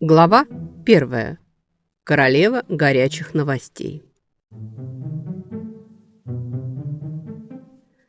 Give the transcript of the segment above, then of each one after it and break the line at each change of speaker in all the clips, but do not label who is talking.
Глава первая. Королева горячих новостей.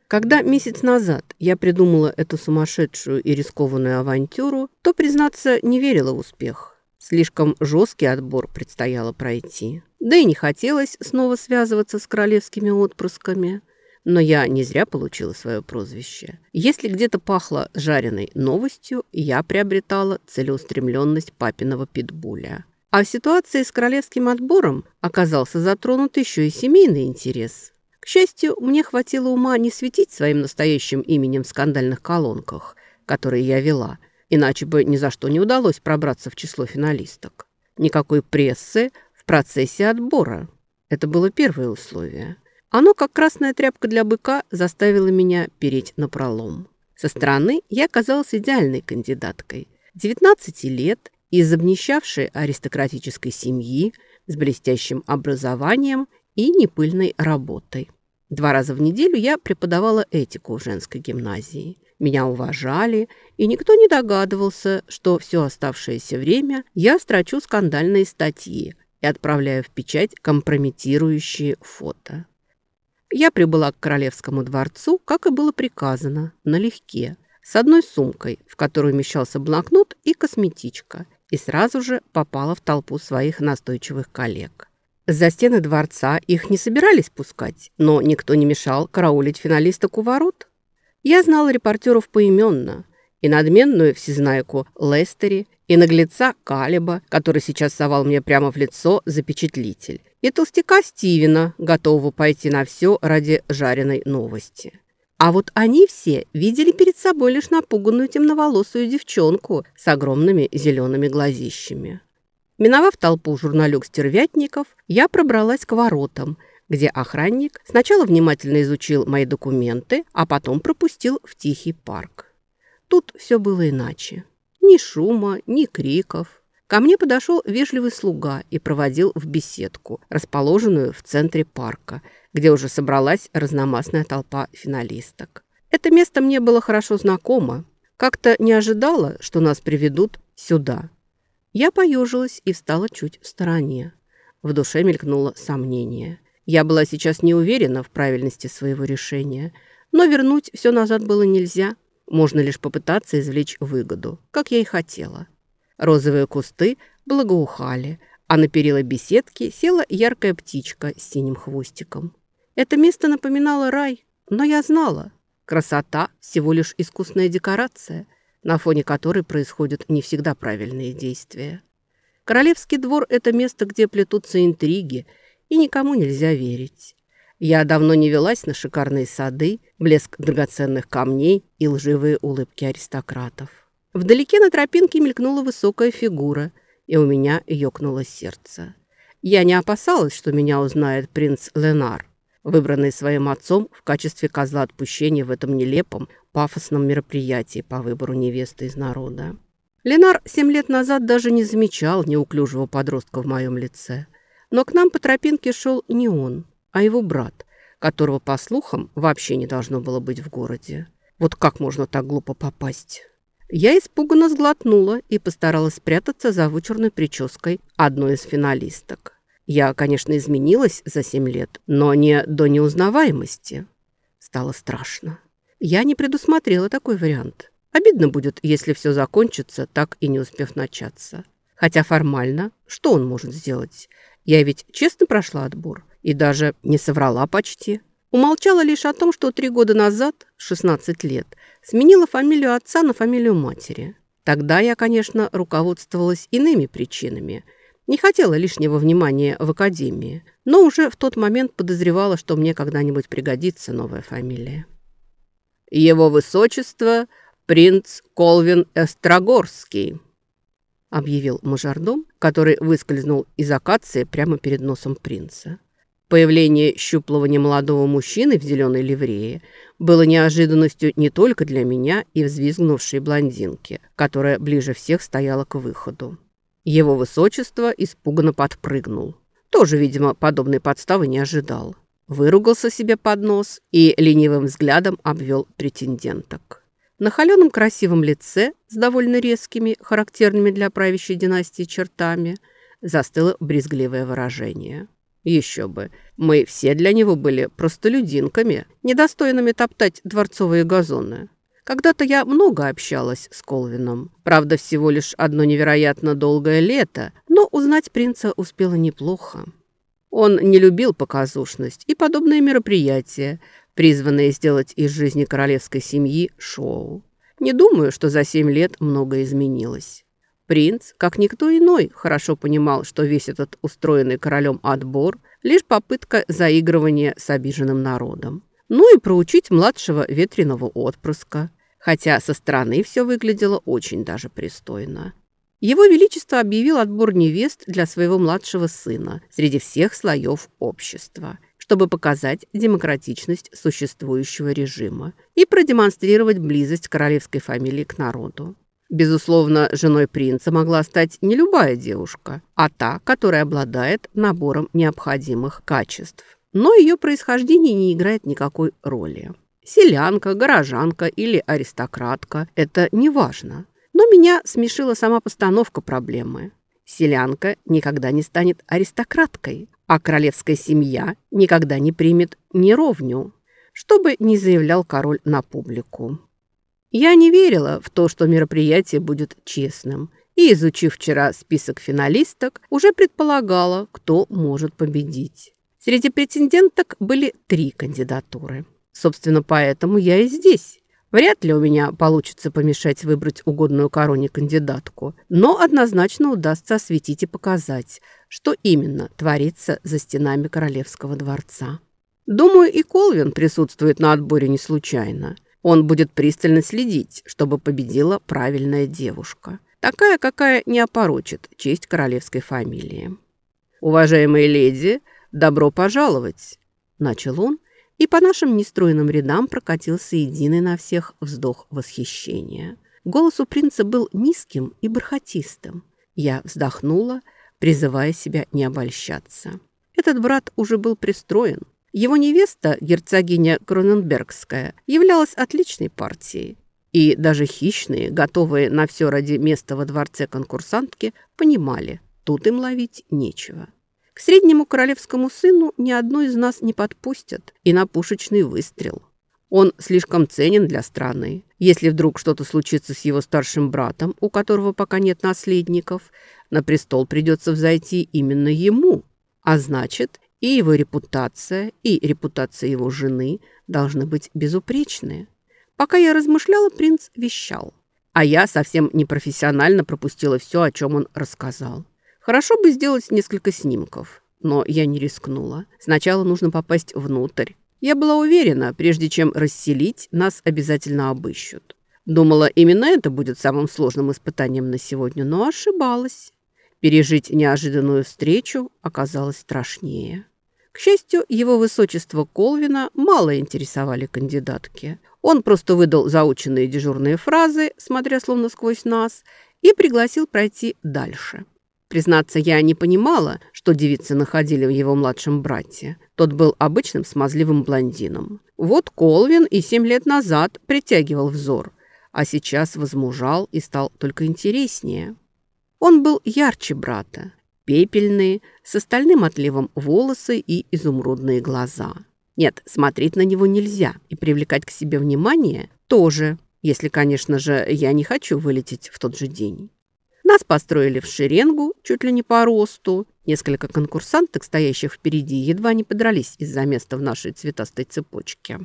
Когда месяц назад я придумала эту сумасшедшую и рискованную авантюру, то, признаться, не верила в успех. Слишком жесткий отбор предстояло пройти. Да и не хотелось снова связываться с королевскими отпрысками. Но я не зря получила свое прозвище. Если где-то пахло жареной новостью, я приобретала целеустремленность папиного питбуля. А в ситуации с королевским отбором оказался затронут еще и семейный интерес. К счастью, мне хватило ума не светить своим настоящим именем в скандальных колонках, которые я вела, иначе бы ни за что не удалось пробраться в число финалисток. Никакой прессы в процессе отбора. Это было первое условие – оно, как красная тряпка для быка, заставило меня переть на пролом. Со стороны я оказалась идеальной кандидаткой. 19 лет, из обнищавшей аристократической семьи, с блестящим образованием и непыльной работой. Два раза в неделю я преподавала этику в женской гимназии. Меня уважали, и никто не догадывался, что все оставшееся время я строчу скандальные статьи и отправляю в печать компрометирующие фото. Я прибыла к королевскому дворцу, как и было приказано, налегке, с одной сумкой, в которой умещался блокнот и косметичка, и сразу же попала в толпу своих настойчивых коллег. За стены дворца их не собирались пускать, но никто не мешал караулить финалисток у ворот. Я знала репортеров поименно, и надменную всезнайку Лестери, и наглеца Калиба, который сейчас совал мне прямо в лицо запечатлитель, и толстяка Стивена, готового пойти на все ради жареной новости. А вот они все видели перед собой лишь напуганную темноволосую девчонку с огромными зелеными глазищами. Миновав толпу журналюк-стервятников, я пробралась к воротам, где охранник сначала внимательно изучил мои документы, а потом пропустил в тихий парк. Тут все было иначе. Ни шума, ни криков, Ко мне подошел вежливый слуга и проводил в беседку, расположенную в центре парка, где уже собралась разномастная толпа финалисток. Это место мне было хорошо знакомо. Как-то не ожидала, что нас приведут сюда. Я поежилась и встала чуть в стороне. В душе мелькнуло сомнение. Я была сейчас не уверена в правильности своего решения, но вернуть все назад было нельзя. Можно лишь попытаться извлечь выгоду, как я и хотела. Розовые кусты благоухали, а на перила беседки села яркая птичка с синим хвостиком. Это место напоминало рай, но я знала, красота – всего лишь искусная декорация, на фоне которой происходят не всегда правильные действия. Королевский двор – это место, где плетутся интриги, и никому нельзя верить. Я давно не велась на шикарные сады, блеск драгоценных камней и лживые улыбки аристократов. Вдалеке на тропинке мелькнула высокая фигура, и у меня ёкнуло сердце. Я не опасалась, что меня узнает принц Ленар, выбранный своим отцом в качестве козла отпущения в этом нелепом, пафосном мероприятии по выбору невесты из народа. Ленар семь лет назад даже не замечал неуклюжего подростка в моем лице. Но к нам по тропинке шел не он, а его брат, которого, по слухам, вообще не должно было быть в городе. Вот как можно так глупо попасть? Я испуганно сглотнула и постаралась спрятаться за вычурной прической одной из финалисток. Я, конечно, изменилась за семь лет, но не до неузнаваемости. Стало страшно. Я не предусмотрела такой вариант. Обидно будет, если все закончится, так и не успев начаться. Хотя формально, что он может сделать? Я ведь честно прошла отбор и даже не соврала почти. Умолчала лишь о том, что три года назад, 16 лет, сменила фамилию отца на фамилию матери. Тогда я, конечно, руководствовалась иными причинами. Не хотела лишнего внимания в академии, но уже в тот момент подозревала, что мне когда-нибудь пригодится новая фамилия. «Его высочество – принц Колвин Эстрогорский», объявил мажордом, который выскользнул из акации прямо перед носом принца. Появление щуплого немолодого мужчины в зеленой ливрее было неожиданностью не только для меня и взвизгнувшей блондинки, которая ближе всех стояла к выходу. Его высочество испуганно подпрыгнул. Тоже, видимо, подобной подставы не ожидал. Выругался себе под нос и ленивым взглядом обвел претенденток. На холеном красивом лице с довольно резкими, характерными для правящей династии чертами, застыло брезгливое выражение. Еще бы, мы все для него были простолюдинками, недостойными топтать дворцовые газоны. Когда-то я много общалась с Колвином. Правда, всего лишь одно невероятно долгое лето, но узнать принца успела неплохо. Он не любил показушность и подобные мероприятия, призванные сделать из жизни королевской семьи шоу. Не думаю, что за семь лет многое изменилось. Принц, как никто иной, хорошо понимал, что весь этот устроенный королем отбор – лишь попытка заигрывания с обиженным народом. Ну и проучить младшего ветреного отпрыска хотя со стороны все выглядело очень даже пристойно. Его Величество объявил отбор невест для своего младшего сына среди всех слоев общества, чтобы показать демократичность существующего режима и продемонстрировать близость королевской фамилии к народу. Безусловно, женой принца могла стать не любая девушка, а та, которая обладает набором необходимых качеств. Но ее происхождение не играет никакой роли. Селянка, горожанка или аристократка – это не важно. Но меня смешила сама постановка проблемы. Селянка никогда не станет аристократкой, а королевская семья никогда не примет неровню, что бы ни заявлял король на публику. Я не верила в то, что мероприятие будет честным, и, изучив вчера список финалисток, уже предполагала, кто может победить. Среди претенденток были три кандидатуры – Собственно, поэтому я и здесь. Вряд ли у меня получится помешать выбрать угодную короне кандидатку, но однозначно удастся осветить и показать, что именно творится за стенами Королевского дворца. Думаю, и Колвин присутствует на отборе не случайно. Он будет пристально следить, чтобы победила правильная девушка. Такая, какая не опорочит честь королевской фамилии. «Уважаемые леди, добро пожаловать!» Начал он, и по нашим нестроенным рядам прокатился единый на всех вздох восхищения. Голос у принца был низким и бархатистым. Я вздохнула, призывая себя не обольщаться. Этот брат уже был пристроен. Его невеста, герцогиня Кроненбергская, являлась отличной партией. И даже хищные, готовые на все ради места во дворце конкурсантки, понимали, тут им ловить нечего. К среднему королевскому сыну ни одной из нас не подпустят и на пушечный выстрел. Он слишком ценен для страны. Если вдруг что-то случится с его старшим братом, у которого пока нет наследников, на престол придется взойти именно ему. А значит, и его репутация, и репутация его жены должны быть безупречные. Пока я размышляла, принц вещал. А я совсем непрофессионально пропустила все, о чем он рассказал. Хорошо бы сделать несколько снимков, но я не рискнула. Сначала нужно попасть внутрь. Я была уверена, прежде чем расселить, нас обязательно обыщут. Думала, именно это будет самым сложным испытанием на сегодня, но ошибалась. Пережить неожиданную встречу оказалось страшнее. К счастью, его высочество Колвина мало интересовали кандидатки. Он просто выдал заученные дежурные фразы, смотря словно сквозь нас, и пригласил пройти дальше. Признаться, я не понимала, что девицы находили в его младшем брате. Тот был обычным смазливым блондином. Вот Колвин и семь лет назад притягивал взор, а сейчас возмужал и стал только интереснее. Он был ярче брата, пепельные, с остальным отливом волосы и изумрудные глаза. Нет, смотреть на него нельзя и привлекать к себе внимание тоже, если, конечно же, я не хочу вылететь в тот же день. Нас построили в шеренгу, чуть ли не по росту. Несколько конкурсанток, стоящих впереди, едва не подрались из-за места в нашей цветастой цепочке.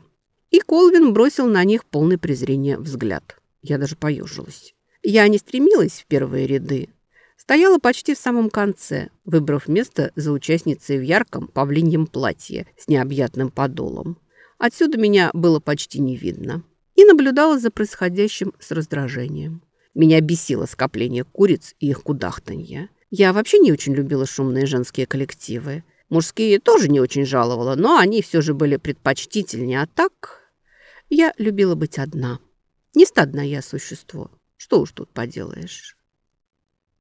И Колвин бросил на них полный презрения взгляд. Я даже поежилась. Я не стремилась в первые ряды. Стояла почти в самом конце, выбрав место за участницей в ярком павлиньем платье с необъятным подолом. Отсюда меня было почти не видно. И наблюдала за происходящим с раздражением. Меня бесило скопление куриц и их кудахтанье. Я вообще не очень любила шумные женские коллективы. Мужские тоже не очень жаловала, но они все же были предпочтительнее. А так... я любила быть одна. Не стадное я существо. Что уж тут поделаешь.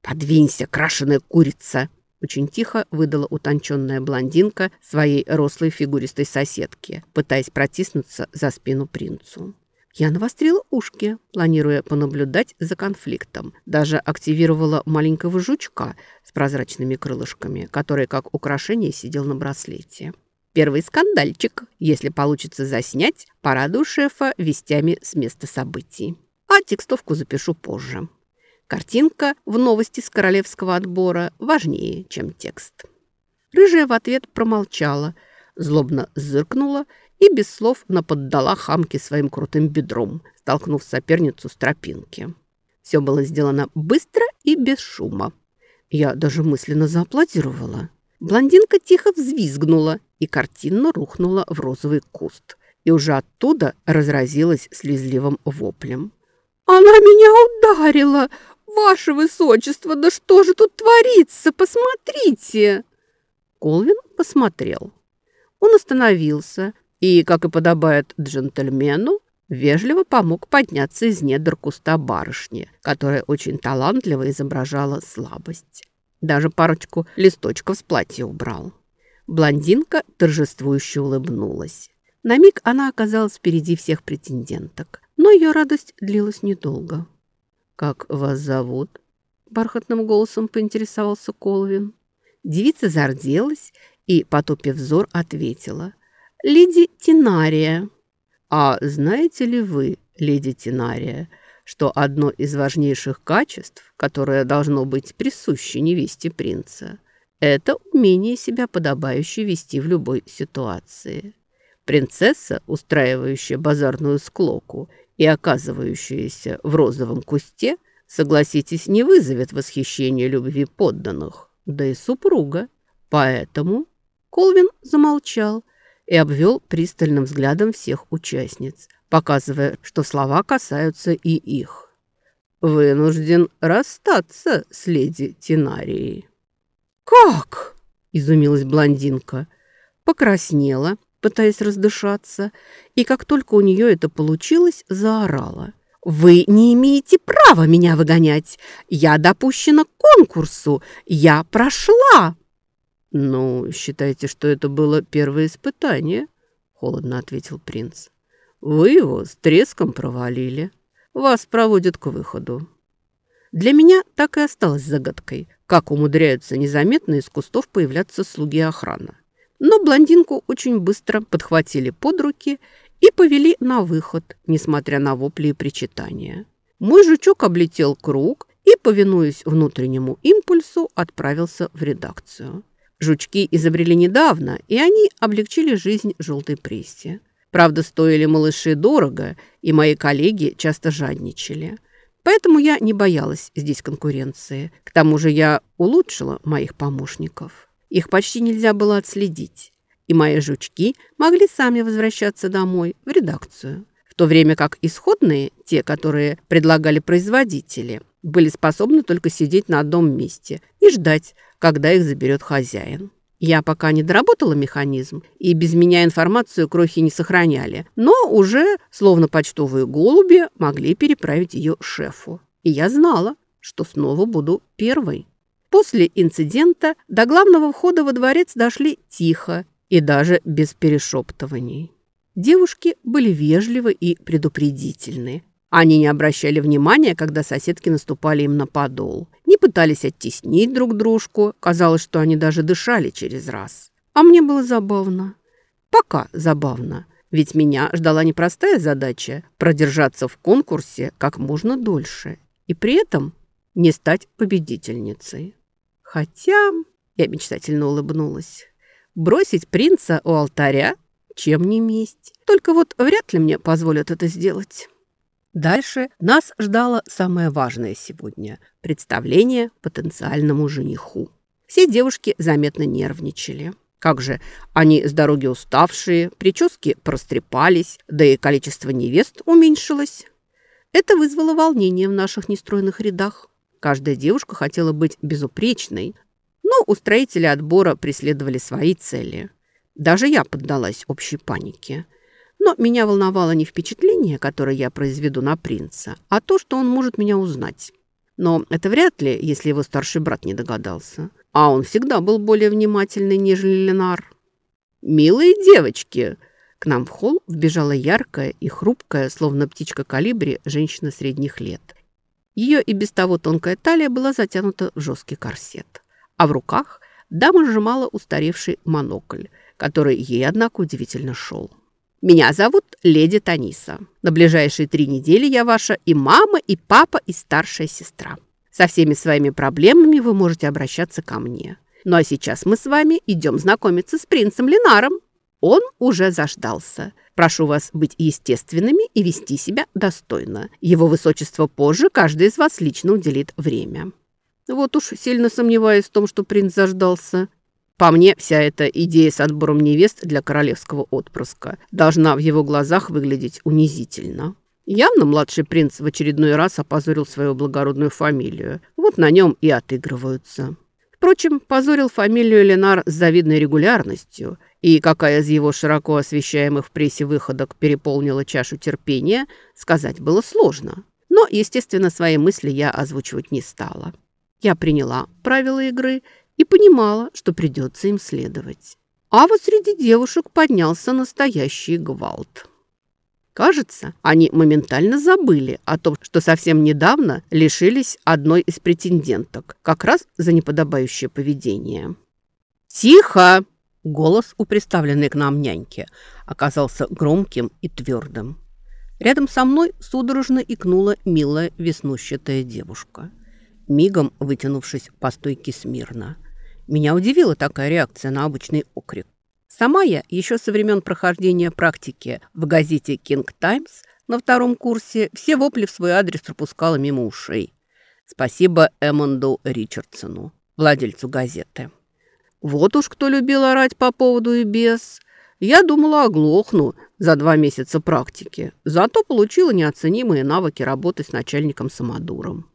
«Подвинься, крашеная курица!» Очень тихо выдала утонченная блондинка своей рослой фигуристой соседке, пытаясь протиснуться за спину принцу. Я навострила ушки, планируя понаблюдать за конфликтом. Даже активировала маленького жучка с прозрачными крылышками, который как украшение сидел на браслете. Первый скандальчик, если получится заснять, порадую шефа вестями с места событий. А текстовку запишу позже. Картинка в новости с королевского отбора важнее, чем текст. Рыжая в ответ промолчала, злобно зыркнула и без слов наподдала хамке своим крутым бедром, столкнув соперницу с тропинки. Все было сделано быстро и без шума. Я даже мысленно зааплодировала. Блондинка тихо взвизгнула и картинно рухнула в розовый куст. И уже оттуда разразилась слезливым воплем. «Она меня ударила! Ваше Высочество, да что же тут творится? Посмотрите!» Колвин посмотрел. Он остановился и, как и подобает джентльмену, вежливо помог подняться из недр куста барышни, которая очень талантливо изображала слабость. Даже парочку листочков с платья убрал. Блондинка торжествующе улыбнулась. На миг она оказалась впереди всех претенденток, но ее радость длилась недолго. «Как вас зовут?» – бархатным голосом поинтересовался Колвин. Девица зарделась и, потупив взор, ответила – леди Тинария. А знаете ли вы, леди Тинария, что одно из важнейших качеств, которое должно быть присуще невесте принца, это умение себя подобающе вести в любой ситуации. Принцесса, устраивающая базарную склоку и оказывающаяся в розовом кусте, согласитесь, не вызовет восхищения любви подданных, да и супруга. Поэтому Колвин замолчал, и обвел пристальным взглядом всех участниц, показывая, что слова касаются и их. «Вынужден расстаться с леди Тинарией». «Как?» – изумилась блондинка. Покраснела, пытаясь раздышаться, и как только у нее это получилось, заорала. «Вы не имеете права меня выгонять! Я допущена к конкурсу! Я прошла!» «Ну, считайте, что это было первое испытание», — холодно ответил принц. «Вы его с треском провалили. Вас проводят к выходу». Для меня так и осталось загадкой, как умудряются незаметно из кустов появляться слуги охраны. Но блондинку очень быстро подхватили под руки и повели на выход, несмотря на вопли и причитания. Мой жучок облетел круг и, повинуясь внутреннему импульсу, отправился в редакцию. Жучки изобрели недавно, и они облегчили жизнь желтой прессе. Правда, стоили малыши дорого, и мои коллеги часто жадничали. Поэтому я не боялась здесь конкуренции. К тому же я улучшила моих помощников. Их почти нельзя было отследить. И мои жучки могли сами возвращаться домой, в редакцию. В то время как исходные, те, которые предлагали производители, были способны только сидеть на одном месте и ждать, когда их заберет хозяин. Я пока не доработала механизм, и без меня информацию крохи не сохраняли, но уже, словно почтовые голуби, могли переправить ее шефу. И я знала, что снова буду первой. После инцидента до главного входа во дворец дошли тихо и даже без перешептываний. Девушки были вежливы и предупредительны. Они не обращали внимания, когда соседки наступали им на подол. Не пытались оттеснить друг дружку. Казалось, что они даже дышали через раз. А мне было забавно. Пока забавно. Ведь меня ждала непростая задача – продержаться в конкурсе как можно дольше. И при этом не стать победительницей. Хотя, я мечтательно улыбнулась, бросить принца у алтаря – чем не месть. Только вот вряд ли мне позволят это сделать. Дальше нас ждало самое важное сегодня – представление потенциальному жениху. Все девушки заметно нервничали. Как же, они с дороги уставшие, прически прострепались, да и количество невест уменьшилось. Это вызвало волнение в наших нестройных рядах. Каждая девушка хотела быть безупречной, но устроители отбора преследовали свои цели. Даже я поддалась общей панике – Но меня волновало не впечатление, которое я произведу на принца, а то, что он может меня узнать. Но это вряд ли, если его старший брат не догадался. А он всегда был более внимательный, нежели Ленар. «Милые девочки!» К нам в холл вбежала яркая и хрупкая, словно птичка калибри, женщина средних лет. Ее и без того тонкая талия была затянута в жесткий корсет. А в руках дама сжимала устаревший монокль, который ей, однако, удивительно шел. Меня зовут леди Таниса. На ближайшие три недели я ваша и мама, и папа, и старшая сестра. Со всеми своими проблемами вы можете обращаться ко мне. Ну а сейчас мы с вами идем знакомиться с принцем Ленаром. Он уже заждался. Прошу вас быть естественными и вести себя достойно. Его высочество позже каждый из вас лично уделит время. Вот уж сильно сомневаюсь в том, что принц заждался. По мне, вся эта идея с отбором невест для королевского отпрыска должна в его глазах выглядеть унизительно. Явно младший принц в очередной раз опозорил свою благородную фамилию. Вот на нем и отыгрываются. Впрочем, позорил фамилию Ленар с завидной регулярностью, и какая из его широко освещаемых в прессе выходок переполнила чашу терпения, сказать было сложно. Но, естественно, свои мысли я озвучивать не стала. Я приняла правила игры и понимала, что придется им следовать. А вот среди девушек поднялся настоящий гвалт. Кажется, они моментально забыли о том, что совсем недавно лишились одной из претенденток, как раз за неподобающее поведение. «Тихо!» Голос у представленной к нам няньки оказался громким и твердым. Рядом со мной судорожно икнула милая веснущатая девушка, мигом вытянувшись по стойке смирно. Меня удивила такая реакция на обычный окрик. Сама я еще со времен прохождения практики в газете «Кинг Таймс» на втором курсе все вопли в свой адрес пропускала мимо ушей. Спасибо Эммонду Ричардсону, владельцу газеты. Вот уж кто любил орать по поводу и без. Я думала, оглохну за два месяца практики, зато получила неоценимые навыки работы с начальником Самодуром.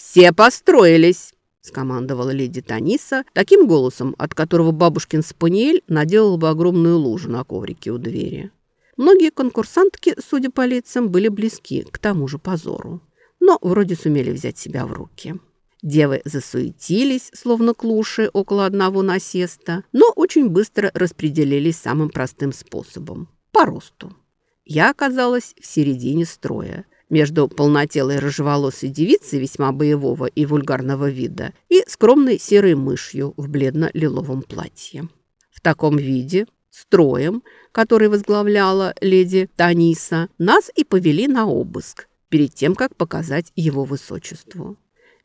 «Все построились!» – скомандовала леди Таниса таким голосом, от которого бабушкин спаниель наделал бы огромную лужу на коврике у двери. Многие конкурсантки, судя по лицам, были близки к тому же позору, но вроде сумели взять себя в руки. Девы засуетились, словно клуши, около одного насеста, но очень быстро распределились самым простым способом – по росту. Я оказалась в середине строя – между полнотелой рыжеволосой девицей весьма боевого и вульгарного вида и скромной серой мышью в бледно-лиловом платье. В таком виде, строем, который возглавляла леди Таниса, нас и повели на обыск перед тем, как показать его высочеству.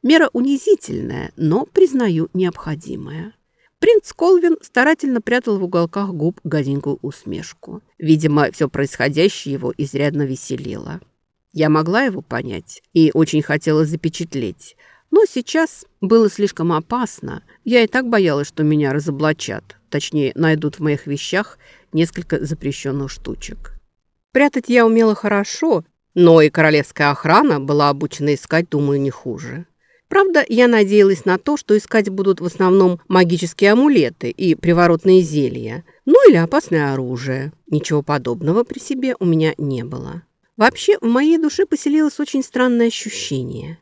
Мера унизительная, но, признаю, необходимая. Принц Колвин старательно прятал в уголках губ гаденькую усмешку. Видимо, все происходящее его изрядно веселило. Я могла его понять и очень хотела запечатлеть. Но сейчас было слишком опасно. Я и так боялась, что меня разоблачат. Точнее, найдут в моих вещах несколько запрещенных штучек. Прятать я умела хорошо, но и королевская охрана была обучена искать, думаю, не хуже. Правда, я надеялась на то, что искать будут в основном магические амулеты и приворотные зелья, ну или опасное оружие. Ничего подобного при себе у меня не было. Вообще, в моей душе поселилось очень странное ощущение.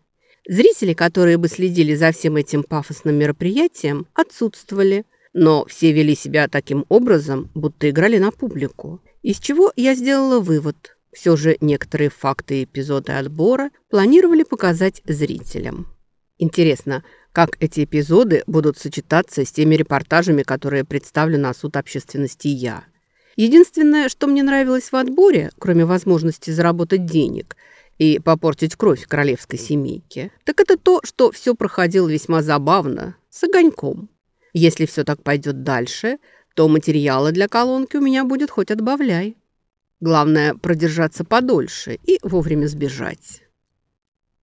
Зрители, которые бы следили за всем этим пафосным мероприятием, отсутствовали, но все вели себя таким образом, будто играли на публику. Из чего я сделала вывод. Все же некоторые факты и эпизоды отбора планировали показать зрителям. Интересно, как эти эпизоды будут сочетаться с теми репортажами, которые представлю на суд общественности я. Единственное, что мне нравилось в отборе, кроме возможности заработать денег и попортить кровь королевской семейки, так это то, что все проходило весьма забавно, с огоньком. Если все так пойдет дальше, то материала для колонки у меня будет хоть отбавляй. Главное, продержаться подольше и вовремя сбежать.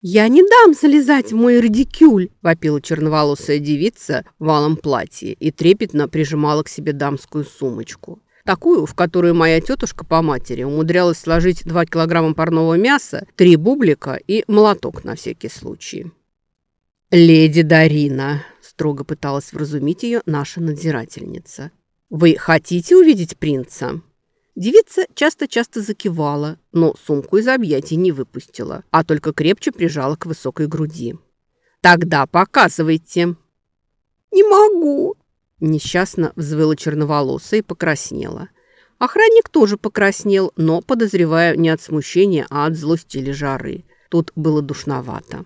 «Я не дам залезать в мой радикюль!» – вопила черноволосая девица в валом платье и трепетно прижимала к себе дамскую сумочку. Такую, в которую моя тетушка по матери умудрялась сложить 2 килограмма парного мяса, три бублика и молоток на всякий случай. «Леди Дарина», – строго пыталась вразумить ее наша надзирательница. «Вы хотите увидеть принца?» Девица часто-часто закивала, но сумку из объятий не выпустила, а только крепче прижала к высокой груди. «Тогда показывайте!» «Не могу!» Несчастно взвыла черноволосая и покраснела. Охранник тоже покраснел, но, подозревая, не от смущения, а от злости или жары. Тут было душновато.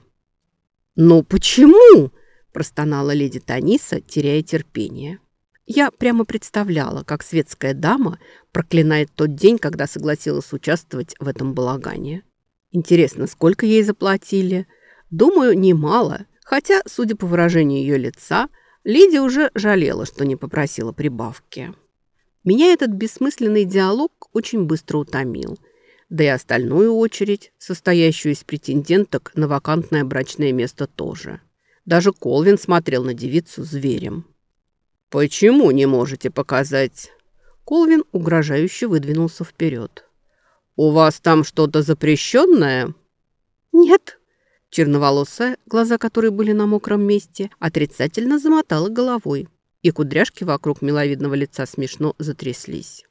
«Ну почему?» – простонала леди Таниса, теряя терпение. Я прямо представляла, как светская дама проклинает тот день, когда согласилась участвовать в этом балагане. Интересно, сколько ей заплатили? Думаю, немало, хотя, судя по выражению ее лица, Лидия уже жалела, что не попросила прибавки. Меня этот бессмысленный диалог очень быстро утомил, да и остальную очередь, состоящую из претенденток на вакантное брачное место тоже. Даже Колвин смотрел на девицу зверем. «Почему не можете показать?» Колвин угрожающе выдвинулся вперед. «У вас там что-то запрещенное?»
«Нет».
Черноволосая, глаза которой были на мокром месте, отрицательно замотала головой, и кудряшки вокруг миловидного лица смешно затряслись.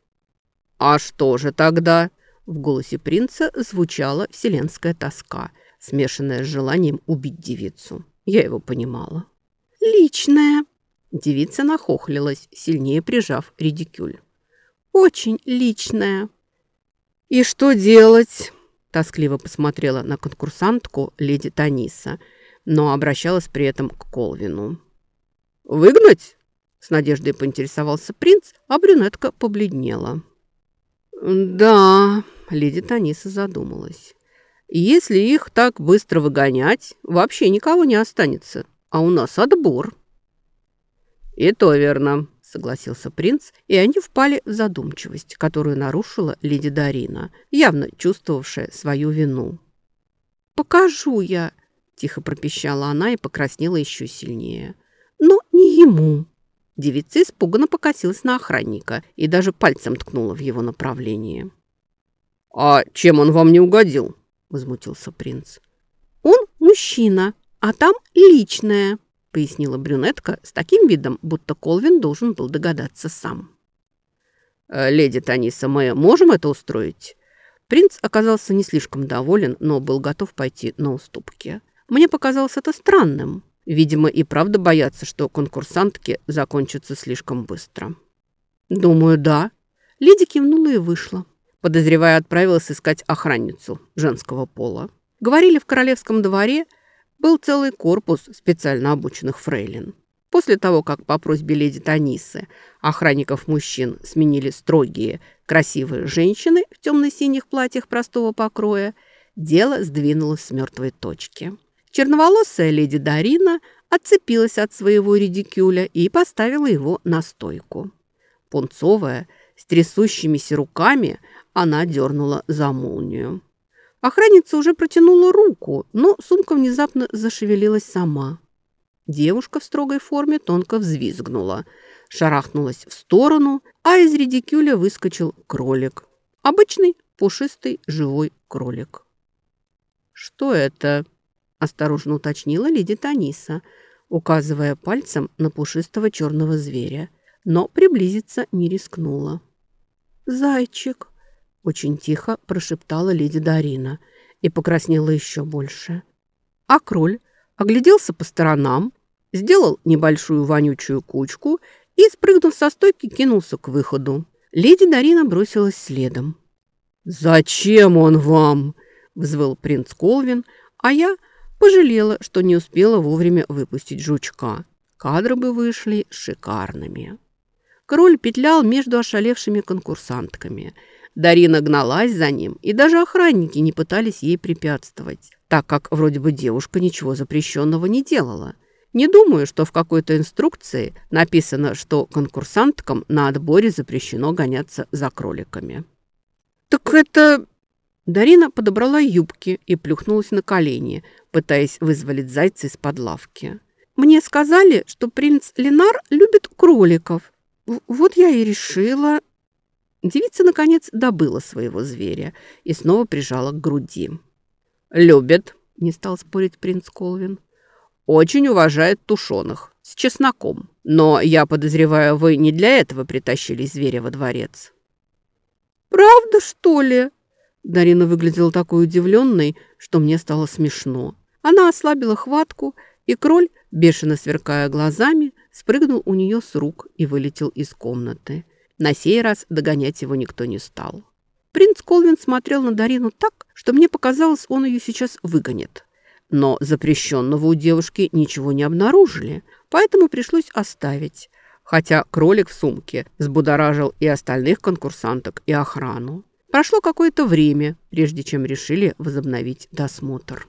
«А что же тогда?» В голосе принца звучала вселенская тоска, смешанная с желанием убить девицу. Я его понимала.
«Личное»,
Девица нахохлилась, сильнее прижав редикюль.
«Очень личная».
«И что делать?» Тоскливо посмотрела на конкурсантку леди Таниса, но обращалась при этом к Колвину. «Выгнать?» С надеждой поинтересовался принц, а брюнетка побледнела. «Да», — леди Таниса задумалась. «Если их так быстро выгонять, вообще никого не останется, а у нас отбор». «И то верно», — согласился принц, и они впали в задумчивость, которую нарушила леди Дарина, явно чувствовавшая свою вину.
«Покажу я», — тихо пропищала она и покраснела еще сильнее. «Но не ему».
Девица испуганно покосилась на охранника и даже пальцем ткнула в его направлении. «А чем он вам не угодил?» — возмутился принц.
«Он мужчина, а там личное»,
пояснила брюнетка с таким видом, будто Колвин должен был догадаться сам. «Э, «Леди Таниса, мы можем это устроить?» Принц оказался не слишком доволен, но был готов пойти на уступки. Мне показалось это странным. Видимо, и правда боятся, что конкурсантки закончатся слишком быстро. «Думаю, да». Леди кивнула и вышла. Подозревая, отправилась искать охранницу женского пола. Говорили, в королевском дворе – был целый корпус специально обученных фрейлин. После того, как по просьбе леди Танисы охранников мужчин сменили строгие, красивые женщины в темно-синих платьях простого покроя, дело сдвинулось с мертвой точки. Черноволосая леди Дарина отцепилась от своего редикюля и поставила его на стойку. Пунцовая, с трясущимися руками, она дернула за молнию. Охранница уже протянула руку, но сумка внезапно зашевелилась сама. Девушка в строгой форме тонко взвизгнула, шарахнулась в сторону, а из редикюля выскочил кролик. Обычный, пушистый, живой кролик. «Что это?» – осторожно уточнила леди Таниса, указывая пальцем на пушистого черного зверя, но приблизиться не рискнула.
«Зайчик»,
очень тихо прошептала леди Дарина и покраснела еще больше. А кроль огляделся по сторонам, сделал небольшую вонючую кучку и, спрыгнув со стойки, кинулся к выходу. Леди Дарина бросилась следом. «Зачем он вам?» – взвыл принц Колвин, а я пожалела, что не успела вовремя выпустить жучка. Кадры бы вышли шикарными. Король петлял между ошалевшими конкурсантками – Дарина гналась за ним, и даже охранники не пытались ей препятствовать, так как вроде бы девушка ничего запрещенного не делала. Не думаю, что в какой-то инструкции написано, что конкурсанткам на отборе запрещено гоняться за кроликами. «Так это...» Дарина подобрала юбки и плюхнулась на колени, пытаясь вызволить зайца из-под лавки. «Мне сказали, что принц Ленар любит кроликов. Вот я и решила...» Девица, наконец, добыла своего зверя и снова прижала к груди. «Любит», — не стал спорить принц Колвин. «Очень уважает тушеных, с чесноком. Но я подозреваю, вы не для этого притащили зверя во дворец».
«Правда, что ли?» Дарина выглядела такой удивленной, что мне стало смешно. Она ослабила хватку, и кроль, бешено сверкая глазами, спрыгнул у нее с рук и вылетел из комнаты. На сей раз догонять его никто не стал. Принц Колвин смотрел на Дарину так, что мне показалось, он ее сейчас выгонит. Но запрещенного у девушки ничего не обнаружили, поэтому пришлось оставить, хотя кролик в сумке взбудоражил и остальных конкурсанток, и охрану. Прошло какое-то время, прежде чем решили возобновить досмотр.